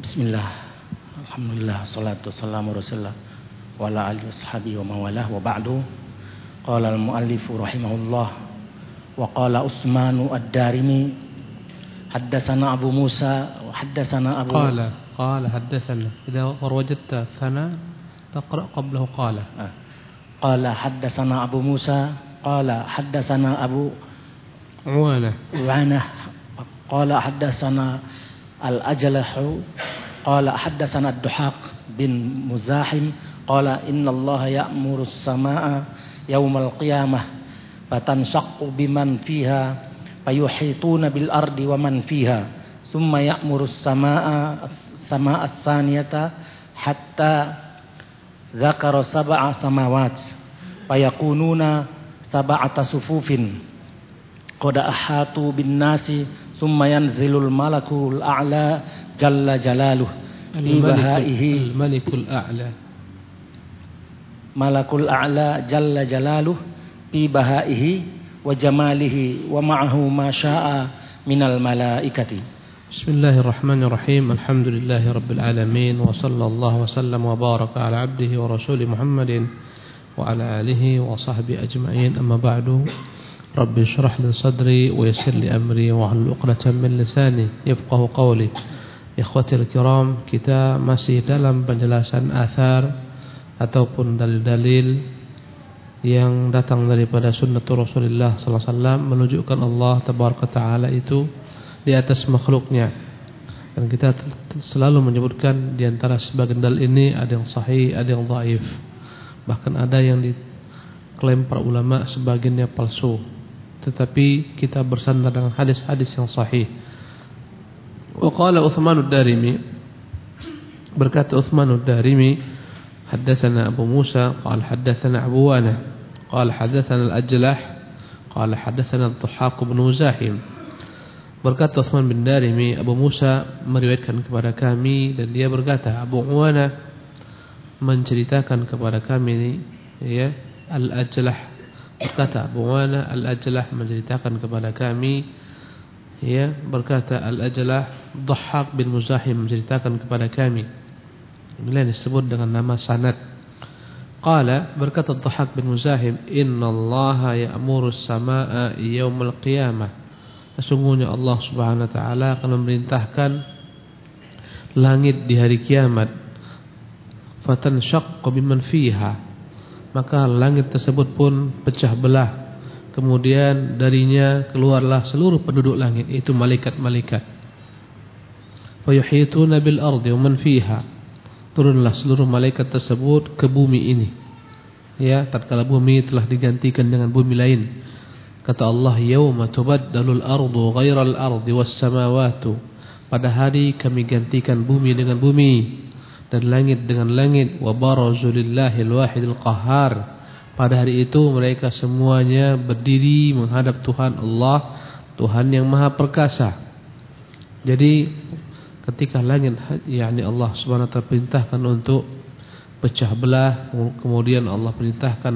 Bismillah. Alhamdulillah salatu wassalamu rasulillah wa ala alihi washabihi wa mawalah wa ba'du. Qala al-muallif rahimahullah wa qala Utsman ad-Darimi haddatsana Abu Musa wa haddatsana Abu قال قال حدثنا إذا وجدت ثنا تقرأ قبله قال Ah. Qala haddatsana Abu Musa qala haddatsana Abu عوانة Uwanah qala haddatsana Al-Ajalahu qala haddatsana Ad-Duhaq bin Muzahim qala innallaha ya'muru as-samaa'a yaumal qiyamah fatansaqqu biman fiha fayuhituna bil ardi wa man fiha summa ya'muru as-samaa'a as-samaa'a as-saniyata hatta zakara sab'a samawat fayakununa sab'ata sufufin. Qad ahatu bin nasi ثم ينزل الملك الأعلى جل جلاله في بهائه. الملك الأعلى. ملك الأعلى جل جلاله في بهائه وجماله ومعه ما شاء من الملائكة. بسم الله الرحمن الرحيم. الحمد لله رب العالمين وصلى الله وسلم وبارك على عبده ورسوله محمد وعلى آله وصحبه أجمعين. أما بعد رب اشرح لي صدري ويسر لي أمري واحلل عقدة من لساني يفقه قولي Ikhwati kiram kita masih dalam penjelasan athar ataupun dalil-dalil yang datang daripada sunnatul Rasulullah sallallahu alaihi wasallam menunjukkan Allah tabaraka taala itu di atas makhluknya. Dan kita selalu menyebutkan di antara sebagian dalil ini ada yang sahih, ada yang dhaif. Bahkan ada yang diklaim para ulama sebagiannya palsu. tetapi kita bersandar dengan hadis-hadis yang sahih. Waqala Uthman ad-Darimi berkata Uthman ad-Darimi haddatsana Abu Musa qala haddatsana Abu Wana qala haddatsana al-Ajlah qala haddatsana Ad-Dhahhak bin Muzahim berkata Uthman bin Darimi Abu Musa meriwayatkan kepada kami dan dia berkata Abu Wana menceritakan kepada kami ya al-Ajlah berkata Abu Uwana Al-Ajlah menceritakan kepada kami ya berkata Al-Ajlah Dhahhak bin Muzahim menceritakan kepada kami. Inilah disebut dengan nama sanad. Qala berkata Dhahhak bin Muzahim Inna Allah ya'muru as-samaa'a qiyamah. Sesungguhnya Allah subhanahu wa ta'ala akan memerintahkan Langit di hari kiamat. Fatan syaqqa biman fiha Maka langit tersebut pun pecah belah. Kemudian darinya keluarlah seluruh penduduk langit Itu malaikat-malaikat. Fayuhituna bil ardi wa man fiha. Turunlah seluruh malaikat tersebut ke bumi ini. Ya, tatkala bumi telah digantikan dengan bumi lain. Kata Allah, "Yauma tubaddalul ardu ghairal ardi was samawati." Pada hari kami gantikan bumi dengan bumi dan langit dengan langit wa wahidil qahhar. Pada hari itu mereka semuanya berdiri menghadap Tuhan Allah, Tuhan yang Maha Perkasa. Jadi ketika langit yakni Allah Subhanahu wa taala perintahkan untuk pecah belah, kemudian Allah perintahkan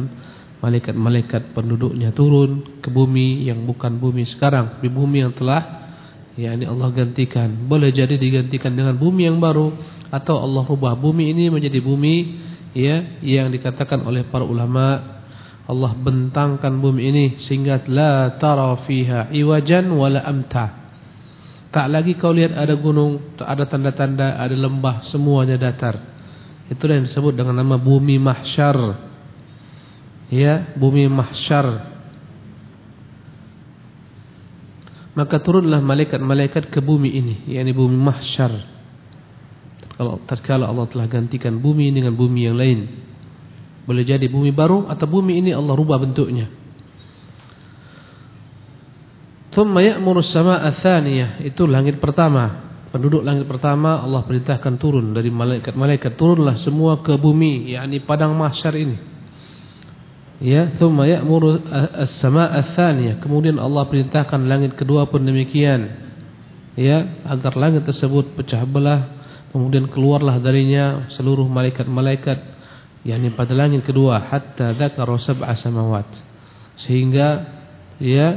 malaikat-malaikat penduduknya turun ke bumi yang bukan bumi sekarang, di bumi yang telah yakni Allah gantikan. Boleh jadi digantikan dengan bumi yang baru atau Allah rubah bumi ini menjadi bumi ya yang dikatakan oleh para ulama Allah bentangkan bumi ini sehingga la tara fiha iwajan wala amta. Tak lagi kau lihat ada gunung, tak ada tanda-tanda, ada lembah, semuanya datar. Itulah yang disebut dengan nama bumi mahsyar ya bumi mahsyar maka turunlah malaikat-malaikat ke bumi ini yakni bumi mahsyar kalau tatkala Allah telah gantikan bumi dengan bumi yang lain boleh jadi bumi baru atau bumi ini Allah rubah bentuknya. Thumma ya'muru as-samaa'a itu langit pertama penduduk langit pertama Allah perintahkan turun dari malaikat-malaikat turunlah semua ke bumi yakni padang mahsyar ini. Ya thumma ya'muru as-samaa'a kemudian Allah perintahkan langit kedua pun demikian. Ya agar langit tersebut pecah belah kemudian keluarlah darinya seluruh malaikat-malaikat yakni pada langit kedua hatta dzakara sab'a samawat sehingga ya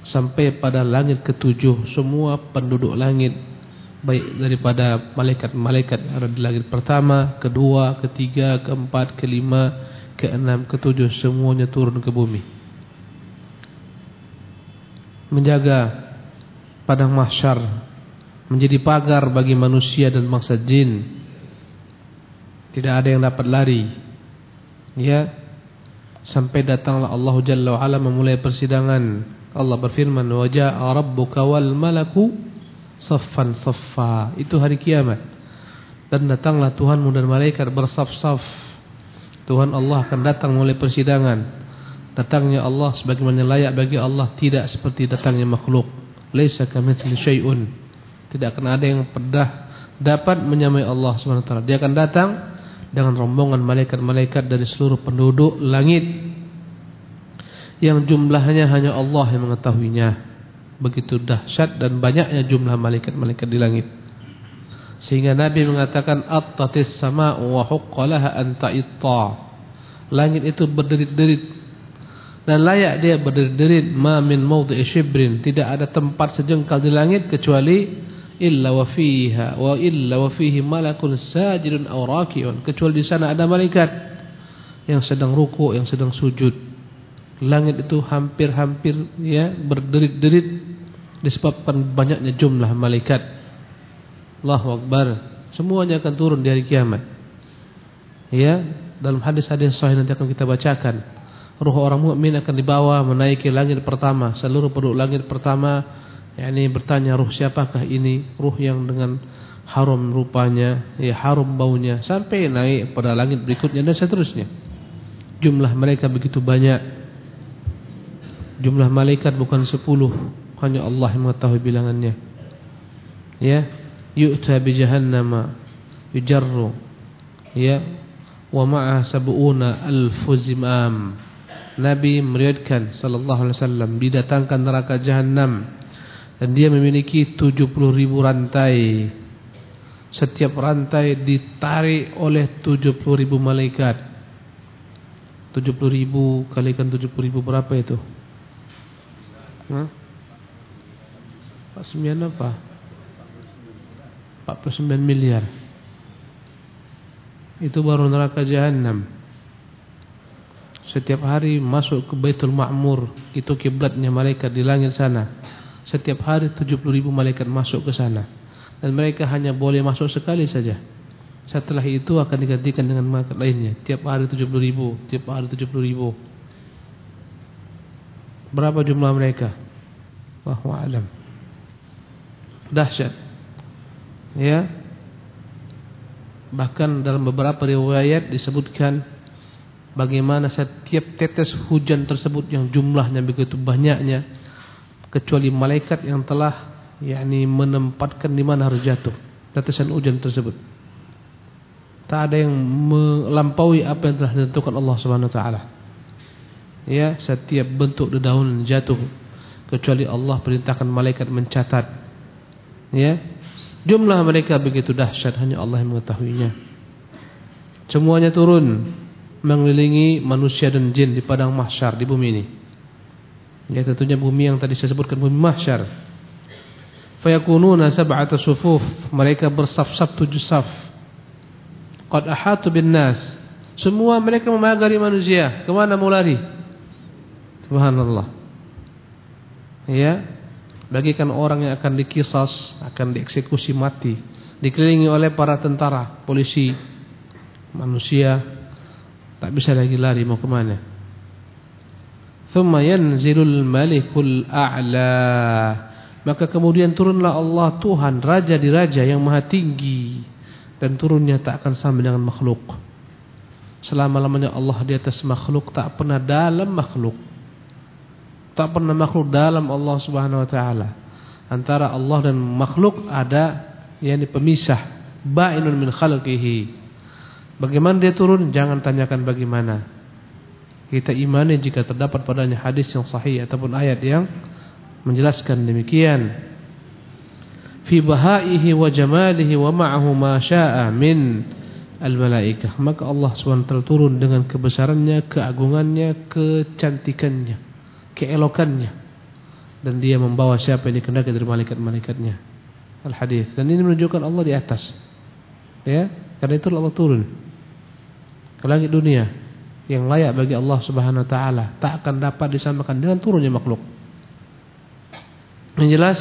sampai pada langit ketujuh semua penduduk langit baik daripada malaikat-malaikat ada di langit pertama, kedua, ketiga, keempat, kelima, keenam, ketujuh semuanya turun ke bumi. Menjaga padang mahsyar menjadi pagar bagi manusia dan bangsa jin. Tidak ada yang dapat lari. Ya. Sampai datanglah Allah Jalla wa ala memulai persidangan. Allah berfirman, "Wa jaa'a rabbuka wal malaku saffan saffa." Itu hari kiamat. Dan datanglah Tuhanmu dan malaikat bersaf-saf. Tuhan Allah akan datang mulai persidangan. Datangnya Allah sebagaimana layak bagi Allah tidak seperti datangnya makhluk. Laisa kamitsli syai'un. Tidak akan ada yang pernah dapat menyamai Allah Subhanahu wa. Dia akan datang dengan rombongan malaikat-malaikat dari seluruh penduduk langit yang jumlahnya hanya Allah yang mengetahuinya. Begitu dahsyat dan banyaknya jumlah malaikat-malaikat di langit. Sehingga Nabi mengatakan attatis sama'u wa huqqalaha an. Langit itu berderit-derit dan layak dia berdiri ma min mawdhi'i tidak ada tempat sejengkal di langit kecuali illa wa fiha wa illa wa fihi malakun sajidun aw raki'un. Kecuali di sana ada malaikat yang sedang ruku yang sedang sujud. Langit itu hampir-hampir ya berderit-derit disebabkan banyaknya jumlah malaikat. Allahu akbar. Semuanya akan turun di hari kiamat. Ya dalam hadis-hadis sahih nanti akan kita bacakan. Ruh orang mukmin akan dibawa menaiki langit pertama seluruh penduduk langit pertama yakni bertanya ruh siapakah ini? Ruh yang dengan harum rupanya ya harum baunya sampai naik pada langit berikutnya dan seterusnya. Jumlah mereka begitu banyak. Jumlah malaikat bukan sepuluh. Hanya Allah yang mengetahui bilangannya. Ya yu'ta bi jahannama yujarru ya wa ma'a sab'una alfu zimam Nabi meriwayatkan sallallahu alaihi wasallam didatangkan neraka jahanam dan dia memiliki 70 ribu rantai. Setiap rantai ditarik oleh 70 ribu malaikat. 70 ribu kalikan 70 ribu berapa itu? Hah? 49 apa? 49 miliar. Itu baru neraka jahanam. Setiap hari masuk ke Baitul Ma'mur Itu kiblatnya malaikat di langit sana Setiap hari 70 ribu malaikat masuk ke sana. Dan mereka hanya boleh masuk sekali saja. Setelah itu akan digantikan dengan malaikat lainnya. Tiap hari 70 ribu Tiap hari 70 ribu. Berapa jumlah mereka? Wahu'alam Dahsyat. Ya. Bahkan dalam beberapa riwayat disebutkan bagaimana setiap tetes hujan tersebut yang jumlahnya begitu banyaknya kecuali malaikat yang telah yakni menempatkan di mana harus jatuh tetesan hujan tersebut. Tak ada yang melampaui apa yang telah ditentukan Allah Subhanahu wa taala. Ya setiap bentuk dedaunan jatuh kecuali Allah perintahkan malaikat mencatat. Ya jumlah mereka begitu dahsyat hanya Allah yang mengetahuinya. Semuanya turun mengelilingi manusia dan jin di padang mahsyar di bumi ini. Ya tentunya bumi yang tadi saya sebutkan bumi mahsyar. Fayakununa sab'ata sufuf, mereka bersaf-saf tujuh saf. Qad ahatu bin nas. Semua mereka memagari manusia. Ke mana mau lari? Subhanallah. Ya, bagikan orang yang akan dikisas, akan dieksekusi mati, dikelilingi oleh para tentara, polisi, manusia, tak bisa lagi lari mau ke mana. Thumma yanzilul malikul a'la. Maka kemudian turunlah Allah Tuhan raja di raja yang maha tinggi dan turunnya tak akan sama dengan makhluk. Selama-lamanya Allah di atas makhluk tak pernah dalam makhluk. Tak pernah makhluk dalam Allah Subhanahu wa taala. Antara Allah dan makhluk ada yakni pemisah ba'inun min khalqihi. Bagaimana dia turun? Jangan tanyakan bagaimana. Kita imani jika terdapat padanya hadis yang sahih ataupun ayat yang menjelaskan demikian. Fi bahaihi wa jamalihi wa ma'ahu ma syaa min al-malaikah. Maka Allah SWT turun dengan kebesarannya, keagungannya, kecantikannya, keelokannya. Dan dia membawa siapa yang dikehendaki dari malaikat-malaikatnya. al-hadis. Dan ini menunjukkan Allah di atas. Ya, karena itu Allah turun ke langit dunia yang layak bagi Allah Subhanahu wa taala tak akan dapat disamakan dengan turunnya makhluk. Yang jelas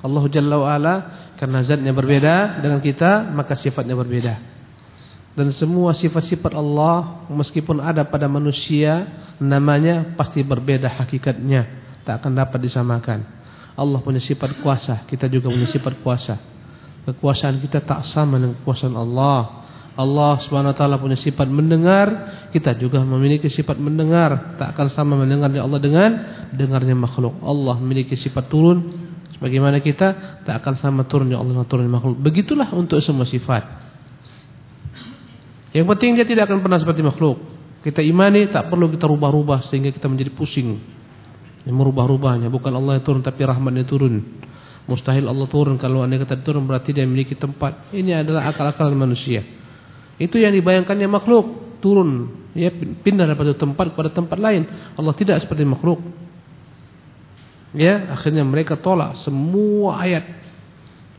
Allah Jalla wa ala karena zatnya berbeda dengan kita maka sifatnya berbeda. Dan semua sifat-sifat Allah meskipun ada pada manusia namanya pasti berbeda hakikatnya, tak akan dapat disamakan. Allah punya sifat kuasa, kita juga punya sifat kuasa. Kekuasaan kita tak sama dengan kekuasaan Allah. Allah Subhanahu wa taala punya sifat mendengar, kita juga memiliki sifat mendengar. Tak akan sama mendengarnya Allah dengan dengarnya makhluk. Allah memiliki sifat turun sebagaimana kita, tak akan sama turunnya Allah dengan turunnya makhluk. Begitulah untuk semua sifat. Yang penting dia tidak akan pernah seperti makhluk. Kita imani tak perlu kita rubah-rubah sehingga kita menjadi pusing. Yang merubah-rubahnya bukan Allah yang turun tapi rahmatnya turun. Mustahil Allah turun kalau anda kata turun berarti dia memiliki tempat. Ini adalah akal-akal manusia. Itu yang dibayangkannya makhluk turun, ya pindah dari tempat kepada tempat lain. Allah tidak seperti makhluk. Ya, akhirnya mereka tolak semua ayat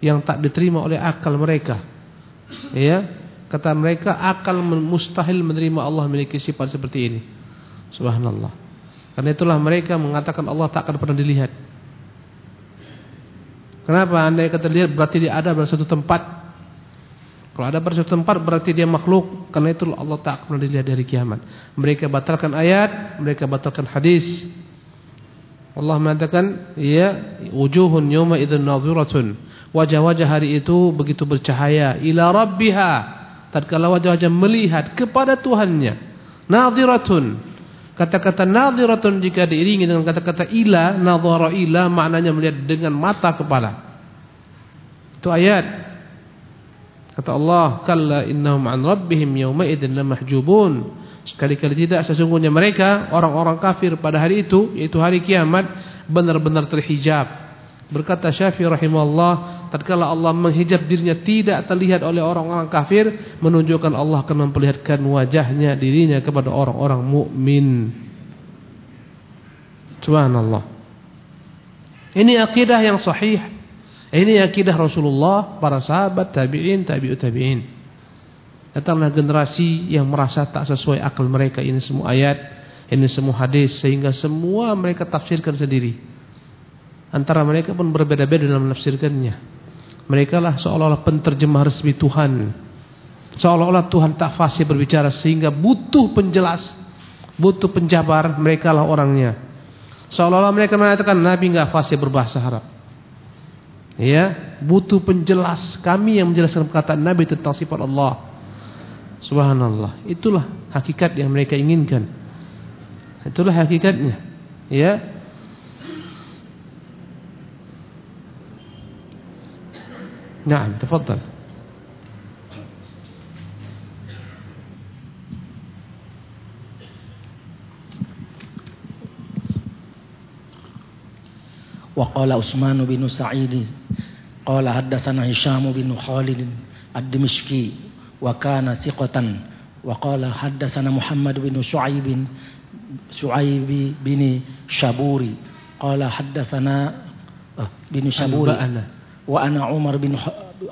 yang tak diterima oleh akal mereka. Ya, kata mereka akal mustahil menerima Allah memiliki sifat seperti ini. Subhanallah. Karena itulah mereka mengatakan Allah tak akan pernah dilihat. Kenapa? Anda kata lihat berarti dia ada pada satu tempat kalau ada pada suatu tempat berarti dia makhluk. Karena itu Allah tak akan dilihat dari kiamat. Mereka batalkan ayat, mereka batalkan hadis. Allah mengatakan, ya wujuhun yawma idzin nadhiratun. Wajah-wajah hari itu begitu bercahaya ila rabbiha. Tatkala wajah-wajah melihat kepada Tuhannya. Nadhiratun. Kata-kata nadhiratun jika diiringi dengan kata-kata ila, nadhara ila maknanya melihat dengan mata kepala. Itu ayat Kata Allah, "Kalla innahum an rabbihim yawma idzin lamahjubun." Sekali-kali tidak sesungguhnya mereka orang-orang kafir pada hari itu yaitu hari kiamat benar-benar terhijab. Berkata Syafi'i rahimahullah, tatkala Allah menghijab dirinya tidak terlihat oleh orang-orang kafir, menunjukkan Allah akan memperlihatkan wajahnya dirinya kepada orang-orang mukmin. Subhanallah. Ini akidah yang sahih ini akidah Rasulullah, para sahabat, tabi'in, tabi'ut tabi'in. Datanglah generasi yang merasa tak sesuai akal mereka ini semua ayat, ini semua hadis sehingga semua mereka tafsirkan sendiri. Antara mereka pun berbeda-beda dalam menafsirkannya. Mereka lah seolah-olah penterjemah resmi Tuhan. Seolah-olah Tuhan tak fasih berbicara sehingga butuh penjelas, butuh penjabar, mereka lah orangnya. Seolah-olah mereka mengatakan Nabi enggak fasih berbahasa Arab ya butuh penjelas kami yang menjelaskan perkataan Nabi tentang sifat Allah subhanallah itulah hakikat yang mereka inginkan itulah hakikatnya ya Nah, tafadhal. وقال عثمان بن سعيد قال حدثنا هشام بن خالد الدمشقي وكان ثقة وقال حدثنا محمد بن شعيب شعيب بن شابوري قال حدثنا بن شابوري أنا وأنا عمر بن.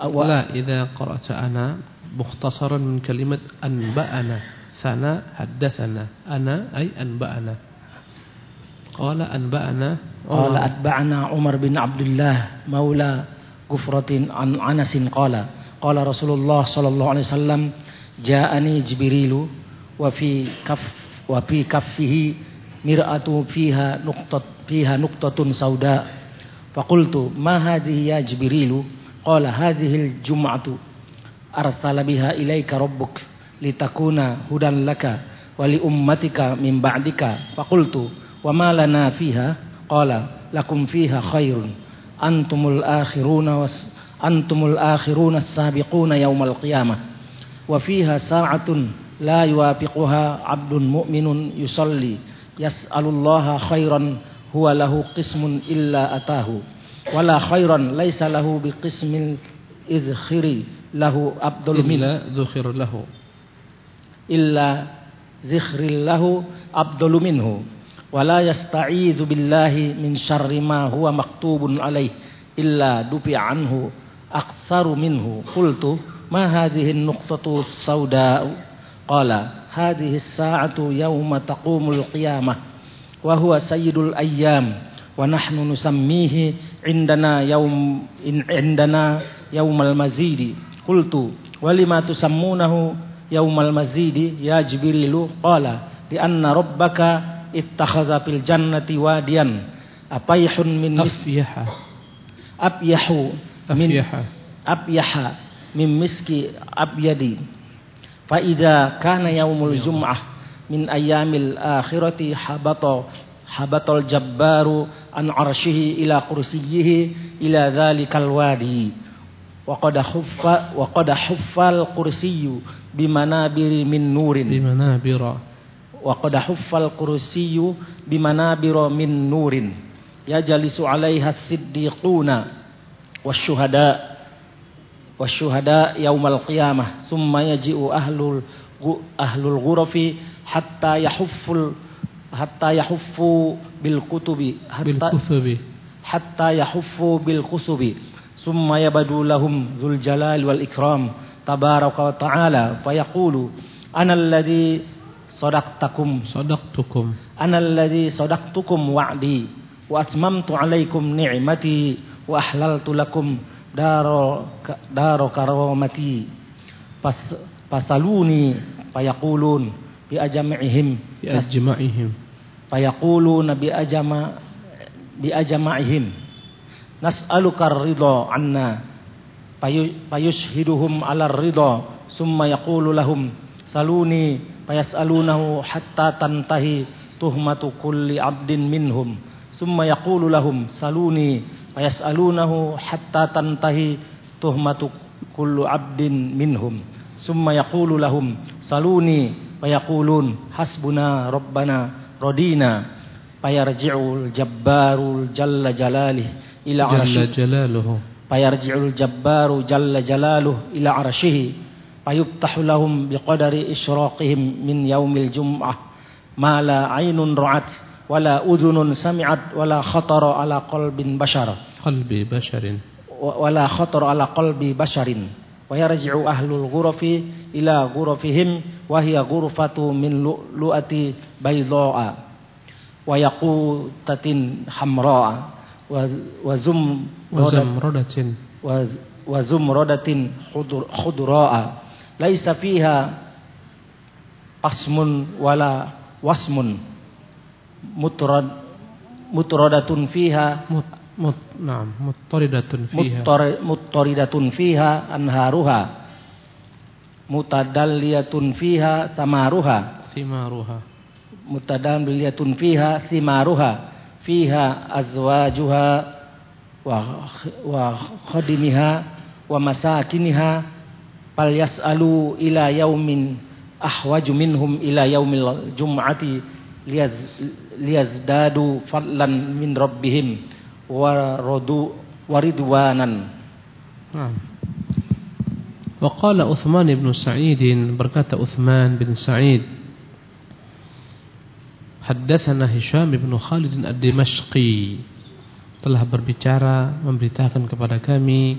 و... لا إذا قرأت أنا مختصرا من كلمة أنبأنا. ثنا حدثنا. أنا أي أنبأنا. قال أنبأنا قال أتبعنا عمر بن عبد الله مولى Gufratin an Anasin qala qala Rasulullah sallallahu alaihi wasallam ja'ani Jibrilu wa fi kaf wa fi kaffihi mir'atu fiha nuqtat fiha nuqtatun sauda. Faqultu ma hadhihi ya Jibrilu? Qala hadhihi al-jum'atu arsala biha ilaika rabbuk litakuna hudan laka wa li ummatika min ba'dika. Faqultu wa ma lana fiha? Qala lakum fiha khairun. فيها خير أنتم الآخرون أنتم الآخرون السابقون يوم القيامة وفيها ساعة لا يوافقها عبد مؤمن يصلي يسأل الله خيرا هو له قسم إلا أتاه ولا خيرا ليس له بقسم إذخر له عبد إلا ذخر له إلا ذخر له أبدل منه wala yasta'idzu billahi min syarri ma huwa maktubun alaih illa dupi anhu aksaru minhu. Qultu ma hadhihi an-nuqtatu sauda'u qala hadhihi as-sa'atu yawma taqumul qiyamah wa huwa sayyidul ayyam wa nahnu nusammihi indana yawm indana yawmal mazidi. Qultu walima tusammunahu yawmal mazidi ya jibrilu? Qala li anna rabbaka ittakhadha fil jannati wadiyan apayhun min afyaha. abyahu min afyaha. abyaha min miski abyadi fa idza kana yaumul jum'ah min ayyamil akhirati habata habatal jabbaru an arshihi ila kursiyyihi ila dhalikal wadi. Wa qad huffa wa qad huffal kursiyyu bimanabiri min nurin. Bimanabira حف الكرسي بمنابر من نور بمنابر وقد حف الكرسي بمنابر من نور يجلس عليها الصديقون والشهداء والشهداء يوم القيامة ثم يجيء أهل أهل الغرف حتى يحف حتى يحفوا بالكتب حتى بالكثب حتى يحفوا بالكتب ثم يبدو لهم ذو الجلال والإكرام تبارك وتعالى فيقول أنا الذي صدقتكم صدقتكم أنا الذي صدقتكم وعدي وأتممت عليكم نعمتي وأحللت لكم دار دار كرامتي فس فسلوني فيقولون بأجمعهم بأجمعهم فيقولون بأجمع بأجمعهم نسألك الرضا عنا في- فيشهدهم على الرضا ثم يقول لهم سلوني فيسألونه حتى تنتهي تهمة كل عبد منهم. ثم يقول لهم سلوني فيسألونه حتى تنتهي تهمة كل عبد منهم. ثم يقول لهم سلوني فيقولون حسبنا ربنا رضينا. فيرجع الجبار جل جلاله إلى عرشه. جل جلاله. فيرجع الجبار جل جلاله إلى عرشه. فيفتح لهم بقدر إشراقهم من يوم الجمعة. ما لا عين رأت ولا أذن سمعت ولا خطر على قلب بشر. قلب بشر. ولا خطر على قلب بشر. ويرجع أهل الغرف إلى غرفهم وهي غرفة من لؤلؤة بيضاء ويقوتة حمراء وزم وزمردة. laisa fiha asmun wala wasmun. Mutrad mutradatun fiha. Mut, mut na'am muttaridatun fiha. Muttar, muttaridatun fiha anharuha. Mutadalliyatun fiha samaruha. Simaruha. Mutadalliyatun fiha simaruha. Fiha azwajuha wa wa khadimiha wa masakiniha وخدمها ومساكنها فليسألوا إلى يوم أحوج منهم إلى يوم الجمعة ليز- ليزدادوا فضلا من ربهم ورضو- ورضوانا نعم وقال عثمان بن سعيد berkata Uthman bin Sa'id Haddatsana Hisham bin Khalid ad-Dimashqi telah berbicara memberitakan kepada kami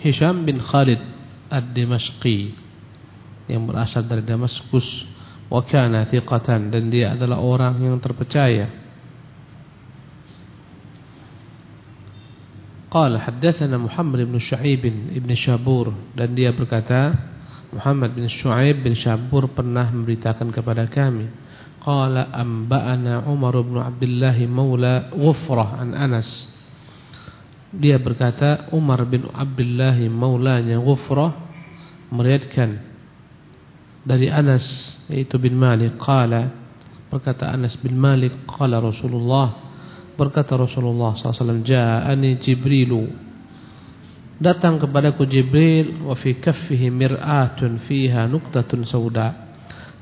Hisham bin Khalid ad-Dimashqi yang berasal dari Damaskus. Wa kana thiqatan dan dia adalah orang yang terpercaya. Qala haddatsana Muhammad bin Syuaib bin Syabur dan dia berkata Muhammad bin Syuaib bin Syabur pernah memberitakan kepada kami. Qala amba'ana Umar bin Abdullah maula Ghufrah an Anas dia berkata Umar bin Abdullah maulanya Ghufrah meriwayatkan dari Anas yaitu bin Malik. Qala berkata Anas bin Malik qala Rasulullah berkata Rasulullah SAW ja'ani Jibrilu. Datang kepadaku Jibril wa fi kaffihi mir'atun fiha nuktatun sauda.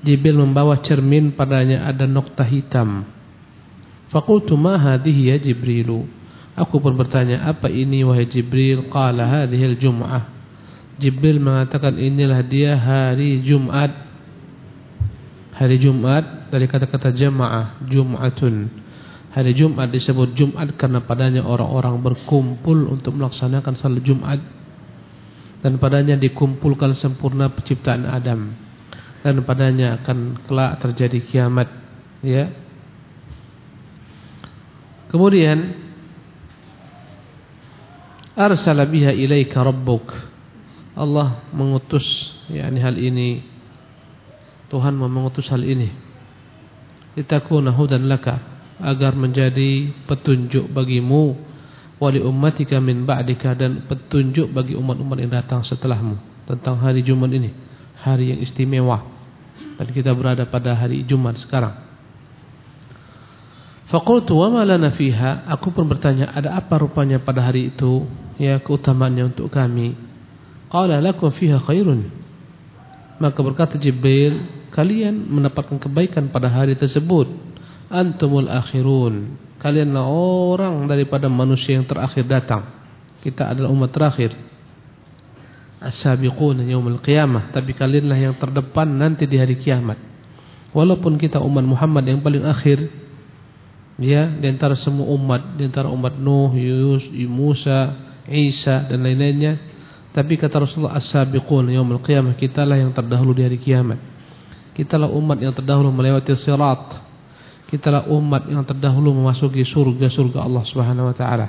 Jibril membawa cermin padanya ada nokta hitam. Faqultu ma hadhihi ya Jibrilu aku pun bertanya apa ini wahai Jibril? Qala hadhihi al-jum'ah Jibril mengatakan inilah dia hari Jumat. Hari Jumat dari kata-kata jamaah Jum'atun. Hari Jumat disebut Jumat karena padanya orang-orang berkumpul untuk melaksanakan salat Jumat. Dan padanya dikumpulkan sempurna penciptaan Adam. Dan padanya akan kelak terjadi kiamat ya. Kemudian arsala biha ilaika rabbuk. Allah mengutus yakni hal ini Tuhan mengutus hal ini. Litakuna hudan laka agar menjadi petunjuk bagimu wali ummatika min ba'dika dan petunjuk bagi umat-umat yang datang setelahmu tentang hari Jumat ini hari yang istimewa. Dan kita berada pada hari Jumat sekarang. Faqultu wa ma lana fiha? Aku pun bertanya ada apa rupanya pada hari itu ya keutamaannya untuk kami. Qala lakum fiha khairun. Maka berkata Jibril kalian mendapatkan kebaikan pada hari tersebut. Antumul akhirun. Kalianlah orang daripada manusia yang terakhir datang. Kita adalah umat terakhir. As-sabiqun yaumil qiyamah. Tapi kalianlah yang terdepan nanti di hari kiamat. Walaupun kita umat Muhammad yang paling akhir ya di antara semua umat di antara umat Nuh, Yus, Musa, Isa dan lain-lainnya tapi kata Rasulullah as-sabiqun yaumil qiyamah kitalah yang terdahulu di hari kiamat kitalah umat yang terdahulu melewati sirat Kitalah umat yang terdahulu memasuki surga-surga Allah Subhanahu wa taala.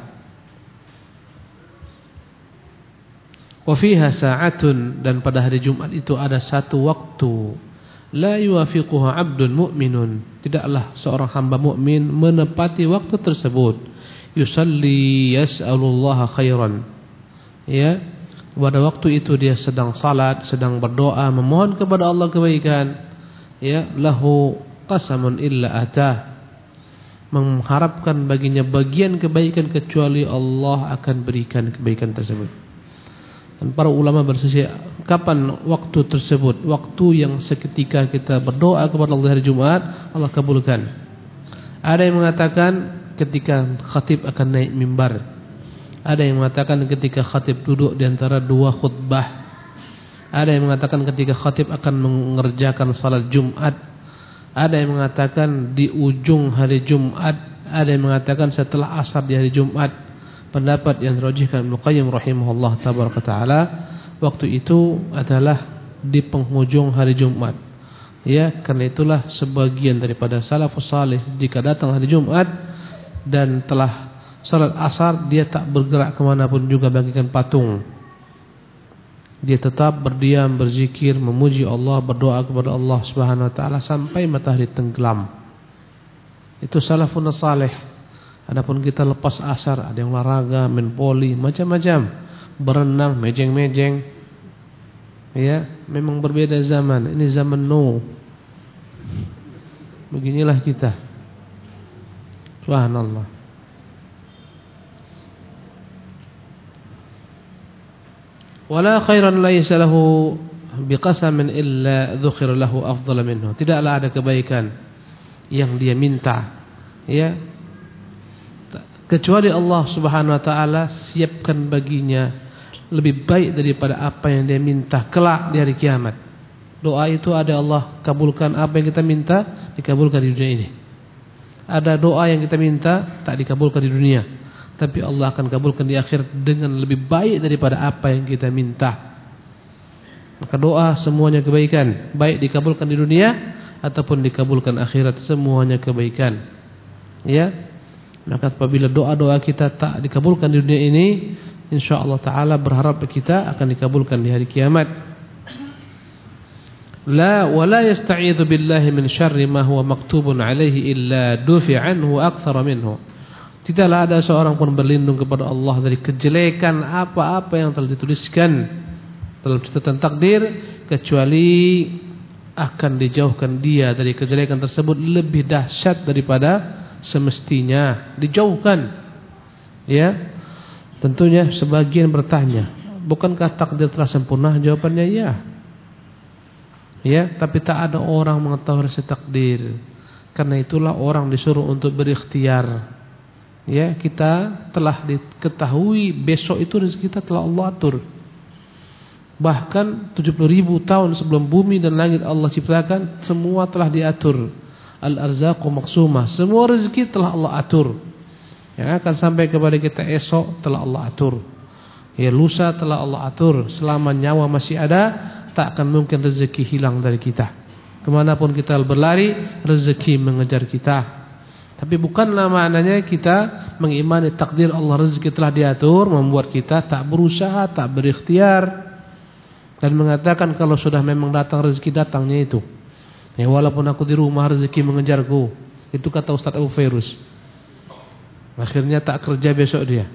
Wa fiha sa'atun dan pada hari Jumat itu ada satu waktu la yuwafiquha 'abdun mu'minun. Tidaklah seorang hamba mukmin menepati waktu tersebut. Yusalli yas'alullaha khairan. Ya, pada waktu itu dia sedang salat, sedang berdoa, memohon kepada Allah kebaikan. Ya, lahu qasamun illa atah mengharapkan baginya bagian kebaikan kecuali Allah akan berikan kebaikan tersebut. Dan para ulama berselisih kapan waktu tersebut, waktu yang seketika kita berdoa kepada Allah hari Jumat, Allah kabulkan. Ada yang mengatakan ketika khatib akan naik mimbar. Ada yang mengatakan ketika khatib duduk di antara dua khutbah. Ada yang mengatakan ketika khatib akan mengerjakan salat Jumat ada yang mengatakan di ujung hari Jumat, ada yang mengatakan setelah asar di hari Jumat. Pendapat yang dirajihkan Ibnu Qayyim rahimahullah tabaraka taala waktu itu adalah di penghujung hari Jumat. Ya, karena itulah sebagian daripada salafus salih jika datang hari Jumat dan telah salat asar dia tak bergerak ke mana pun juga bagikan patung dia tetap berdiam, berzikir, memuji Allah, berdoa kepada Allah Subhanahu wa taala sampai matahari tenggelam. Itu salafun salih. Adapun kita lepas asar, ada yang olahraga, main poli, macam-macam, berenang, mejeng-mejeng. Ya, memang berbeda zaman. Ini zaman no. Beginilah kita. Subhanallah. wala khairan laisa lahu biqasamin illa dhukhir lahu afdala minhu. Tidaklah ada kebaikan yang dia minta ya. Kecuali Allah Subhanahu wa taala siapkan baginya lebih baik daripada apa yang dia minta kelak di hari kiamat. Doa itu ada Allah kabulkan apa yang kita minta dikabulkan di dunia ini ada doa yang kita minta tak dikabulkan di dunia tapi Allah akan kabulkan di akhir dengan lebih baik daripada apa yang kita minta. Maka doa semuanya kebaikan, baik dikabulkan di dunia ataupun dikabulkan akhirat semuanya kebaikan. Ya. Maka apabila doa-doa kita tak dikabulkan di dunia ini, insyaallah taala berharap kita akan dikabulkan di hari kiamat. La wala yasta'idzu billahi min syarri ma huwa maktubun alaihi illa dufi anhu akthara minhu. Tidaklah ada seorang pun berlindung kepada Allah dari kejelekan apa-apa yang telah dituliskan dalam catatan takdir kecuali akan dijauhkan dia dari kejelekan tersebut lebih dahsyat daripada semestinya. Dijauhkan. Ya. Tentunya sebagian bertanya bukankah takdir telah sempurna? Jawabannya ya ya tapi tak ada orang mengetahui rasa takdir karena itulah orang disuruh untuk berikhtiar ya kita telah diketahui besok itu rezeki kita telah Allah atur. Bahkan 70 ribu tahun sebelum bumi dan langit Allah ciptakan semua telah diatur. Al-arzaqu maqsumah. Semua rezeki telah Allah atur. Yang akan sampai kepada kita esok telah Allah atur. Ya lusa telah Allah atur. Selama nyawa masih ada, tak akan mungkin rezeki hilang dari kita. Ke mana pun kita berlari, rezeki mengejar kita. Tapi bukanlah maknanya kita mengimani takdir Allah rezeki telah diatur, membuat kita tak berusaha, tak berikhtiar dan mengatakan kalau sudah memang datang rezeki datangnya itu. Ya walaupun aku di rumah rezeki mengejarku. Itu kata Ustaz Abu Fairuz. Akhirnya tak kerja besok dia.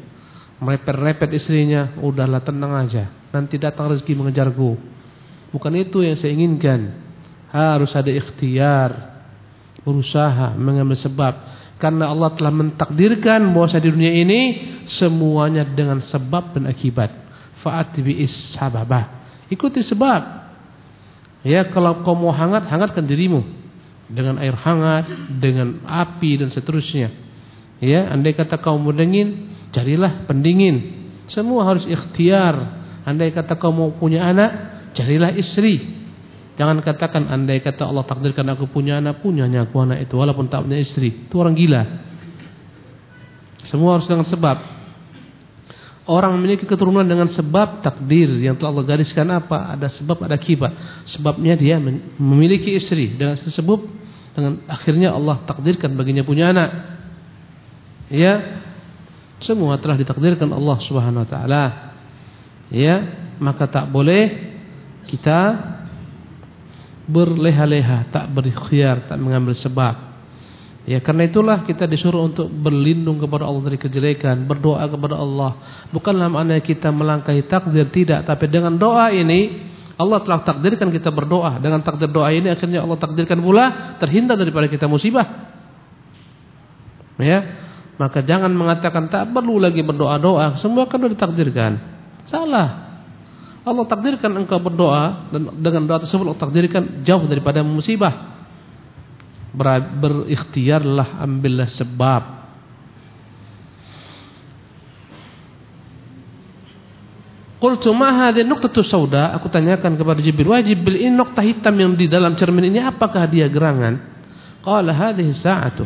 Merepet-repet istrinya, udahlah tenang aja. Nanti datang rezeki mengejarku. Bukan itu yang saya inginkan. Harus ada ikhtiar. Berusaha mengambil sebab. Karena Allah telah mentakdirkan bahwa di dunia ini semuanya dengan sebab dan akibat. Fa'ati bi'is sababah. Ikuti sebab. Ya kalau kau mau hangat, hangatkan dirimu dengan air hangat, dengan api dan seterusnya. Ya, andai kata kau mau dingin, carilah pendingin. Semua harus ikhtiar. Andai kata kau mau punya anak, carilah istri. Jangan katakan andai kata Allah takdirkan aku punya anak, punyanya aku anak itu walaupun tak punya istri. Itu orang gila. Semua harus dengan sebab. Orang memiliki keturunan dengan sebab takdir yang telah Allah gariskan apa? Ada sebab, ada akibat. Sebabnya dia memiliki istri dengan tersebut dengan akhirnya Allah takdirkan baginya punya anak. Ya. Semua telah ditakdirkan Allah Subhanahu wa taala. Ya, maka tak boleh kita berleha-leha, tak berikhtiar, tak mengambil sebab. Ya karena itulah kita disuruh untuk berlindung kepada Allah dari kejelekan, berdoa kepada Allah. Bukanlah maknanya kita melangkahi takdir tidak, tapi dengan doa ini Allah telah takdirkan kita berdoa. Dengan takdir doa ini akhirnya Allah takdirkan pula terhindar daripada kita musibah. Ya. Maka jangan mengatakan tak perlu lagi berdoa-doa, semua kan sudah ditakdirkan. Salah. Allah takdirkan engkau berdoa dan dengan doa tersebut Allah takdirkan jauh daripada musibah. Berikhtiarlah ambillah sebab. Qultu ma hadhihi nuqtatu sauda? Aku tanyakan kepada Jibril wah Jibril ini noktah hitam yang di dalam cermin ini apakah dia gerangan? Qala hadhihi sa'atu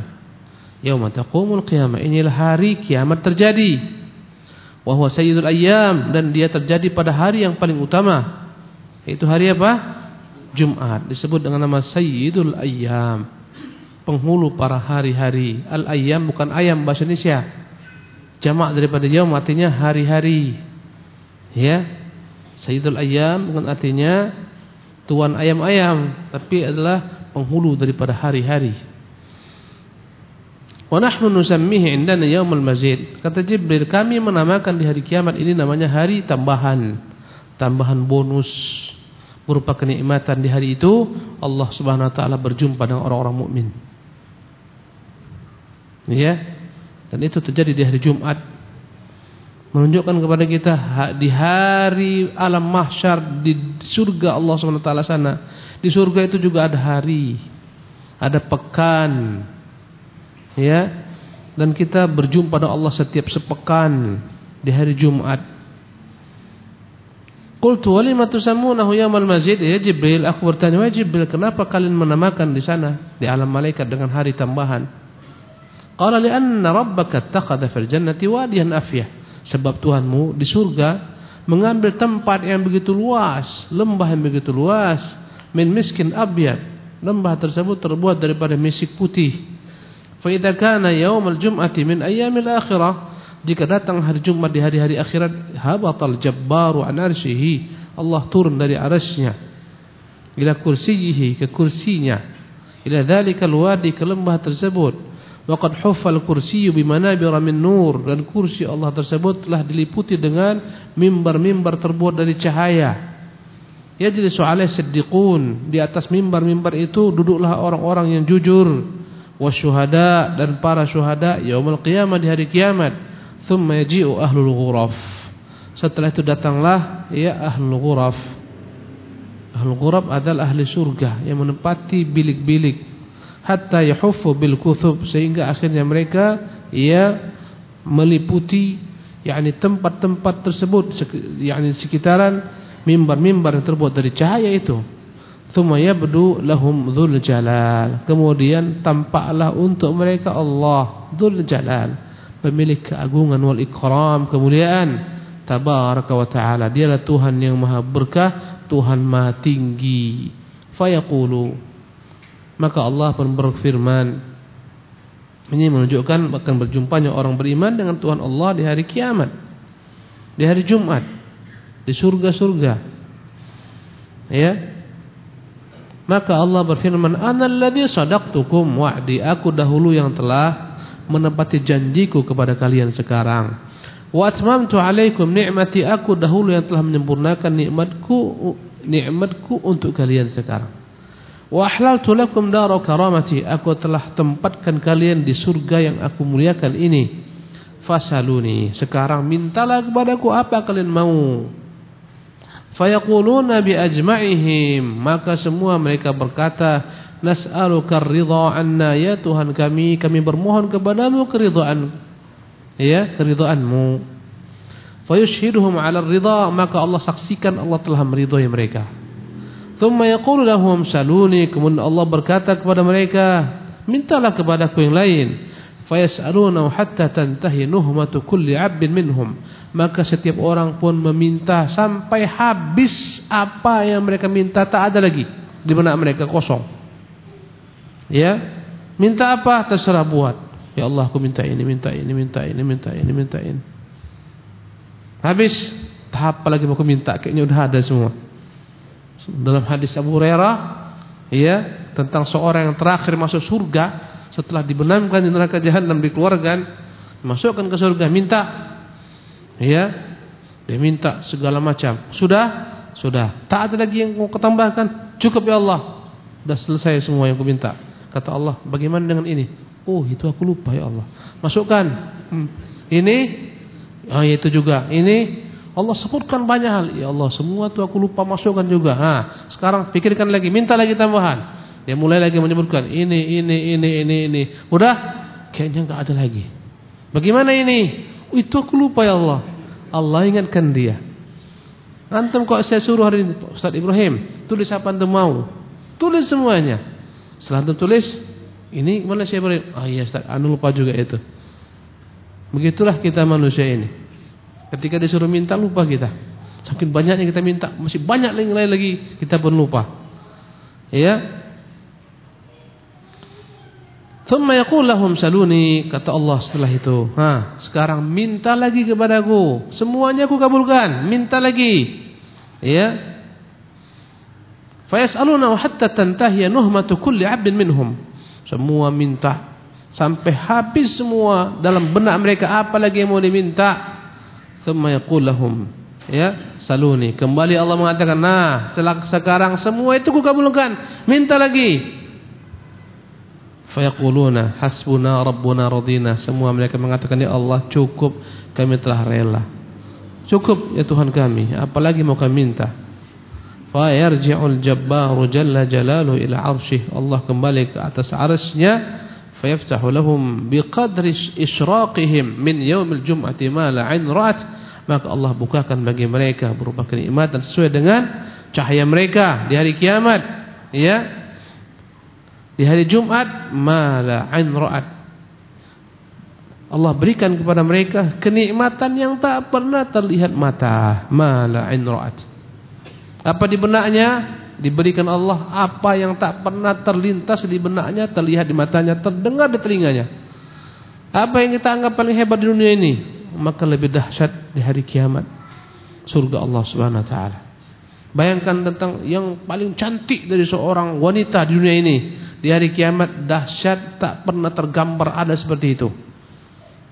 yauma taqumul qiyamah. Inilah hari kiamat terjadi wa huwa sayyidul ayyam dan dia terjadi pada hari yang paling utama yaitu hari apa Jumat disebut dengan nama sayyidul ayyam penghulu para hari-hari. Al-ayyam bukan ayam bahasa Indonesia. Jamak daripada yaum artinya hari-hari. Ya. Sayyidul ayyam bukan artinya tuan ayam-ayam, tapi adalah penghulu daripada hari-hari. Wa nahnu nusammihi indana yaumul mazid. Kata Jibril, kami menamakan di hari kiamat ini namanya hari tambahan. Tambahan bonus berupa kenikmatan di hari itu Allah Subhanahu wa taala berjumpa dengan orang-orang mukmin. Ya. Dan itu terjadi di hari Jumat. Menunjukkan kepada kita di hari alam mahsyar di surga Allah SWT sana. Di surga itu juga ada hari. Ada pekan. Ya. Dan kita berjumpa dengan Allah setiap sepekan di hari Jumat. Qultu walima tusammunahu yaumal masjid ya Jibril aku bertanya wahai Jibril kenapa kalian menamakan di sana di alam malaikat dengan hari tambahan Qala li'anna rabbaka ittakhadha fil jannati wadiyan afyah. Sebab Tuhanmu di surga mengambil tempat yang begitu luas, lembah yang begitu luas, min miskin abyad. Lembah tersebut terbuat daripada misik putih. Fa idza kana yaumul jum'ati min ayyamil akhirah, jika datang hari Jumat di hari-hari akhirat, habatal jabbaru an arsyihi. Allah turun dari arasnya ila kursiyihi ke kursinya. Ila dzalikal wadi ke lembah tersebut Waqad huffal kursiyyu bimanabira min nur dan kursi Allah tersebut telah diliputi dengan mimbar-mimbar terbuat dari cahaya. Yajlisu alaih siddiqun di atas mimbar-mimbar itu duduklah orang-orang yang jujur wasyuhada dan para syuhada yaumul qiyamah di hari kiamat. Thumma yaji'u ahlul ghuraf. Setelah itu datanglah ya ahlul ghuraf. Ahlul ghuraf adalah ahli surga yang menempati bilik-bilik hatta yahuffu bil kuthub sehingga akhirnya mereka ia meliputi yakni tempat-tempat tersebut yakni sekitaran mimbar-mimbar yang terbuat dari cahaya itu Thumma yabdu lahum dzul jalal. Kemudian tampaklah untuk mereka Allah dzul jalal, pemilik keagungan wal ikram, kemuliaan. Tabaraka wa taala. Dialah Tuhan yang maha berkah, Tuhan maha tinggi. Fayaqulu. Maka Allah pun berfirman. Ini menunjukkan akan berjumpanya orang beriman dengan Tuhan Allah di hari kiamat. Di hari Jumat. Di surga-surga. Ya, maka Allah berfirman, "Analladzi sadaqtukum wa'di." Aku dahulu yang telah menepati janjiku kepada kalian sekarang. Wa atmamtu 'alaikum ni'mati. Aku dahulu yang telah menyempurnakan nikmatku nikmatku untuk kalian sekarang. Wa ahlaltu lakum dara karamati. Aku telah tempatkan kalian di surga yang aku muliakan ini. Fasaluni. Sekarang mintalah kepadaku apa kalian mau. Fayaquluna bi ajma'ihim. Maka semua mereka berkata nas'aluka ridha anna ya Tuhan kami kami bermohon kepadamu keridhaan ya keridhaanmu. Fayushhiduhum 'ala ridha maka Allah saksikan Allah telah meridhai mereka. Thumma yaqulu lahum saluni. Kemudian Allah berkata kepada mereka mintalah kepadaku yang lain fayas'aluna hatta tantahi nuhmatu kulli 'abdin minhum. Maka setiap orang pun meminta sampai habis apa yang mereka minta. Tak ada lagi di benak mereka kosong. Ya? Minta apa? Terserah buat. Ya Allah aku minta ini minta ini minta ini minta ini minta ini. Habis. Tahap apa lagi mau aku minta. Kayaknya udah ada semua. Dalam hadis Abu Hurairah ya tentang seorang yang terakhir masuk surga setelah dibenamkan di neraka jahanam dikeluarkan masukkan ke surga minta ya dia minta segala macam. Sudah? Sudah. Tak ada lagi yang mau ketambahkan. Cukup ya Allah. Sudah selesai semua yang aku minta. Kata Allah bagaimana dengan ini? Oh itu aku lupa ya Allah. Masukkan. Hmm. ini? Oh itu juga. Ini? Allah sebutkan banyak hal. Ya Allah semua itu aku lupa masukkan juga. Ha sekarang pikirkan lagi. Minta lagi tambahan dia mulai lagi menyebutkan ini, ini, ini, ini, ini. Udah, kayaknya nggak ada lagi. Bagaimana ini? Itu aku lupa ya Allah. Allah ingatkan dia. Antum kok saya suruh hari ini, Ustaz Ibrahim, tulis apa antum mau? Tulis semuanya. Setelah antum tulis, ini mana saya beri? Ah iya Ustaz, anu lupa juga itu. Begitulah kita manusia ini. Ketika disuruh minta lupa kita. Saking banyaknya kita minta, masih banyak lagi lagi kita pun lupa. Ya, Thumma yaqul lahum saluni kata Allah setelah itu. Ha, sekarang minta lagi kepadaku. Semuanya aku kabulkan. Minta lagi. Ya. Fa yas'aluna hatta tantahi nuhmatu kulli 'abdin minhum. Semua minta sampai habis semua dalam benak mereka apa lagi yang mau diminta. Thumma yaqul lahum ya saluni. Kembali Allah mengatakan, "Nah, sekarang semua itu ku kabulkan. Minta lagi." Fayaquluna hasbuna rabbuna radina. Semua mereka mengatakan ya Allah cukup kami telah rela. Cukup ya Tuhan kami, apalagi mau kami minta. Fayarji'ul jabbaru jalla jalaluhu ila arsyih. Allah kembali ke atas arsy-Nya fayaftahu lahum biqadri isyraqihim min yaumil jum'ati ma la 'ain ra'at. Maka Allah bukakan bagi mereka berupa kenikmatan sesuai dengan cahaya mereka di hari kiamat. Ya, di hari Jumat mala ain ra'at. Allah berikan kepada mereka kenikmatan yang tak pernah terlihat mata, mala ain ra'at. Apa di benaknya? Diberikan Allah apa yang tak pernah terlintas di benaknya, terlihat di matanya, terdengar di telinganya. Apa yang kita anggap paling hebat di dunia ini, maka lebih dahsyat di hari kiamat. Surga Allah Subhanahu wa taala. Bayangkan tentang yang paling cantik dari seorang wanita di dunia ini di hari kiamat dahsyat tak pernah tergambar ada seperti itu.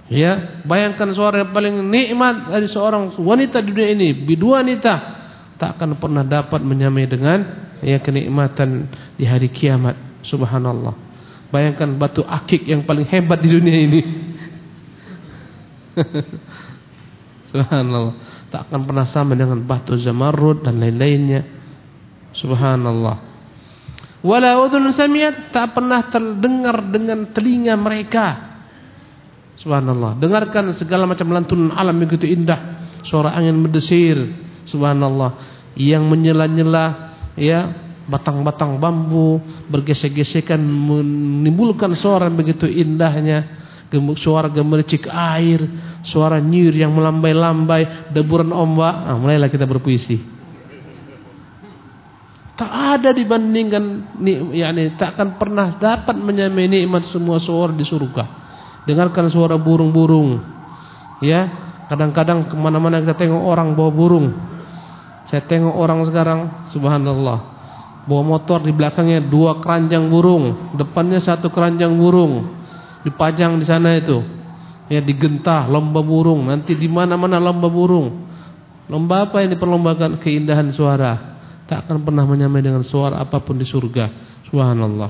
Ya, bayangkan seorang yang paling nikmat dari seorang wanita di dunia ini, bidu wanita tak akan pernah dapat menyamai dengan ya kenikmatan di hari kiamat. Subhanallah. Bayangkan batu akik yang paling hebat di dunia ini. Subhanallah. Tak akan pernah sama dengan batu zamarud dan lain-lainnya. Subhanallah wala udhun samiat tak pernah terdengar dengan telinga mereka. Subhanallah. Dengarkan segala macam lantunan alam yang begitu indah. Suara angin berdesir subhanallah. Yang menyela-nyela ya batang-batang bambu bergesek-gesekan menimbulkan suara begitu indahnya. Suara gemericik air, suara nyir yang melambai-lambai, deburan ombak. Nah, mulailah kita berpuisi. Tak ada dibandingkan yakni tak akan pernah dapat menyamai nikmat semua suara di surga. Dengarkan suara burung-burung. Ya, kadang-kadang ke mana-mana kita tengok orang bawa burung. Saya tengok orang sekarang, subhanallah. Bawa motor di belakangnya dua keranjang burung, depannya satu keranjang burung dipajang di sana itu. Ya digentah lomba burung, nanti di mana-mana lomba burung. Lomba apa yang diperlombakan keindahan suara. Tak akan pernah menyamai dengan suara apa pun di surga. Subhanallah.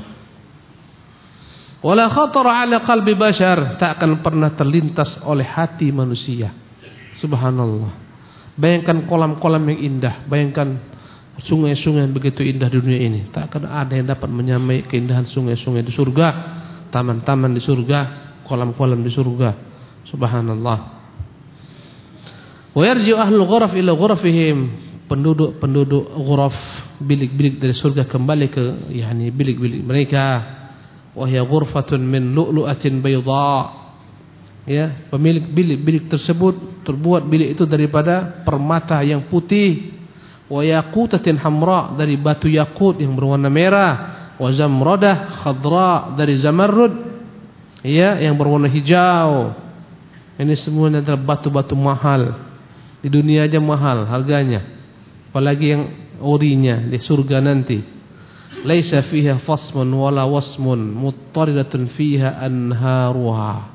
Wala ala qalbi bashar, tak akan pernah terlintas oleh hati manusia. Subhanallah. Bayangkan kolam-kolam yang indah, bayangkan sungai-sungai yang begitu indah di dunia ini. Tak akan ada yang dapat menyamai keindahan sungai-sungai di surga taman-taman di surga, kolam-kolam di surga. Subhanallah. Ghuraf. Penduduk-penduduk ghuraf bilik-bilik dari surga kembali ke yakni bilik-bilik mereka. Wa hiya ghurfatun min lu'lu'atin bayda. Ya, pemilik bilik-bilik tersebut terbuat bilik itu daripada permata yang putih. Wa yaqutatin hamra dari batu yakut yang berwarna merah wa zamradah khadra dari zamarrud ya yang berwarna hijau ini semuanya adalah batu-batu mahal di dunia aja mahal harganya apalagi yang orinya di surga nanti laisa fiha fasmun wala wasmun muttaridatun fiha anharuha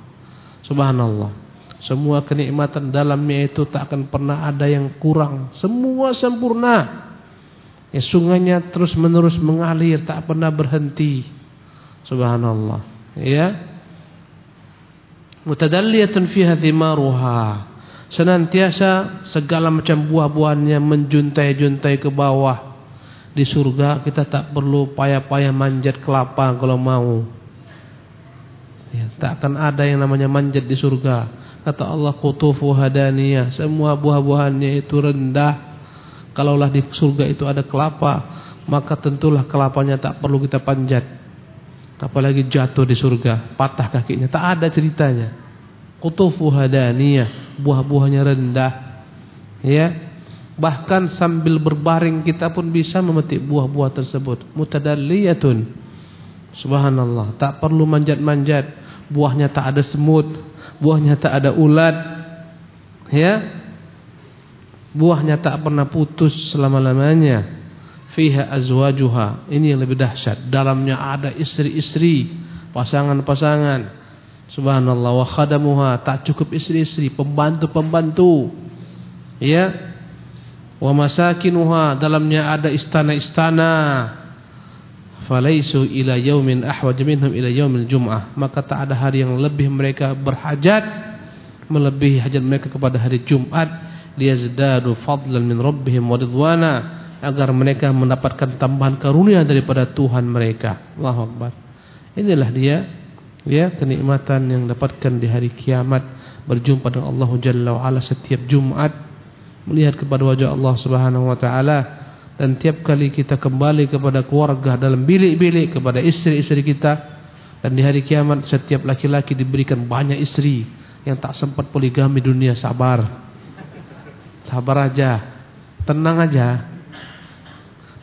subhanallah semua kenikmatan dalamnya itu tak akan pernah ada yang kurang semua sempurna Ya, sungainya terus menerus mengalir tak pernah berhenti. Subhanallah. Ya. Mutadalliyatun fiha thimaruha. Senantiasa segala macam buah-buahannya menjuntai-juntai ke bawah. Di surga kita tak perlu payah-payah manjat kelapa kalau mau. Ya, tak akan ada yang namanya manjat di surga. Kata Allah qutufu hadaniyah, semua buah-buahannya itu rendah Kalaulah di surga itu ada kelapa, maka tentulah kelapanya tak perlu kita panjat. Apalagi jatuh di surga, patah kakinya, tak ada ceritanya. Qutufu hadaniyah, buah-buahnya rendah. Ya. Bahkan sambil berbaring kita pun bisa memetik buah-buah tersebut. Mutadalliyatun. Subhanallah, tak perlu manjat-manjat. Buahnya tak ada semut, buahnya tak ada ulat. Ya, buahnya tak pernah putus selama-lamanya fiha azwajuha ini yang lebih dahsyat dalamnya ada istri-istri pasangan-pasangan subhanallah. Wa khadamuha tak cukup istri-istri pembantu-pembantu. Ya. Wa masakinuha dalamnya ada istana-istana. Falaisu ila yaumin ahwaj minhum ila yaumil jum'ah. Maka tak ada hari yang lebih mereka berhajat melebihi hajat mereka kepada hari Jumat. Liyazdadu fadlan min rabbihim wa ridwana. Agar mereka mendapatkan tambahan karunia daripada Tuhan mereka. Allahu akbar. Inilah dia ya kenikmatan yang dapatkan di hari kiamat berjumpa dengan Allah Jalla wa ala setiap Jumat melihat kepada wajah Allah Subhanahu wa taala dan tiap kali kita kembali kepada keluarga dalam bilik-bilik kepada istri-istri kita dan di hari kiamat setiap laki-laki diberikan banyak istri yang tak sempat poligami dunia sabar Sabar aja. Tenang aja.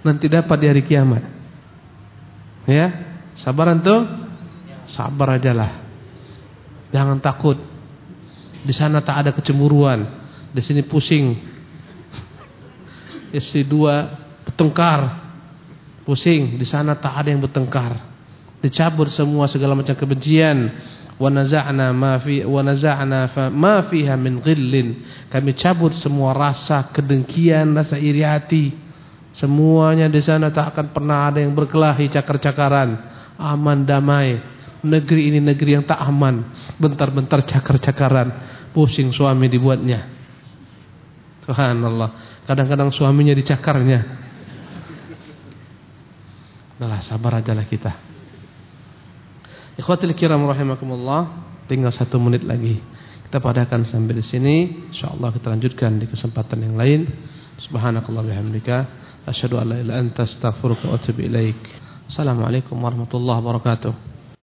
Nanti dapat di hari kiamat. Ya. Sabaran tuh? Sabar aja lah. Jangan takut. Di sana tak ada kecemburuan. Di sini pusing. Istri dua bertengkar. Pusing. Di sana tak ada yang bertengkar. Dicabut semua segala macam kebencian wa naza'na ma fi wa naza'na ma fiha min ghillin kami cabut semua rasa kedengkian rasa iri hati semuanya di sana tak akan pernah ada yang berkelahi cakar-cakaran aman damai negeri ini negeri yang tak aman bentar-bentar cakar-cakaran pusing suami dibuatnya subhanallah kadang-kadang suaminya dicakarnya Nah, sabar aja lah kita. Ikhwatul kiram rahimakumullah, tinggal satu menit lagi. Kita padakan sampai di sini. Insyaallah kita lanjutkan di kesempatan yang lain. Subhanakallah bihamdika Asyhadu an la ilaha illa anta astaghfiruka wa atubu ilaik. Assalamualaikum warahmatullahi wabarakatuh.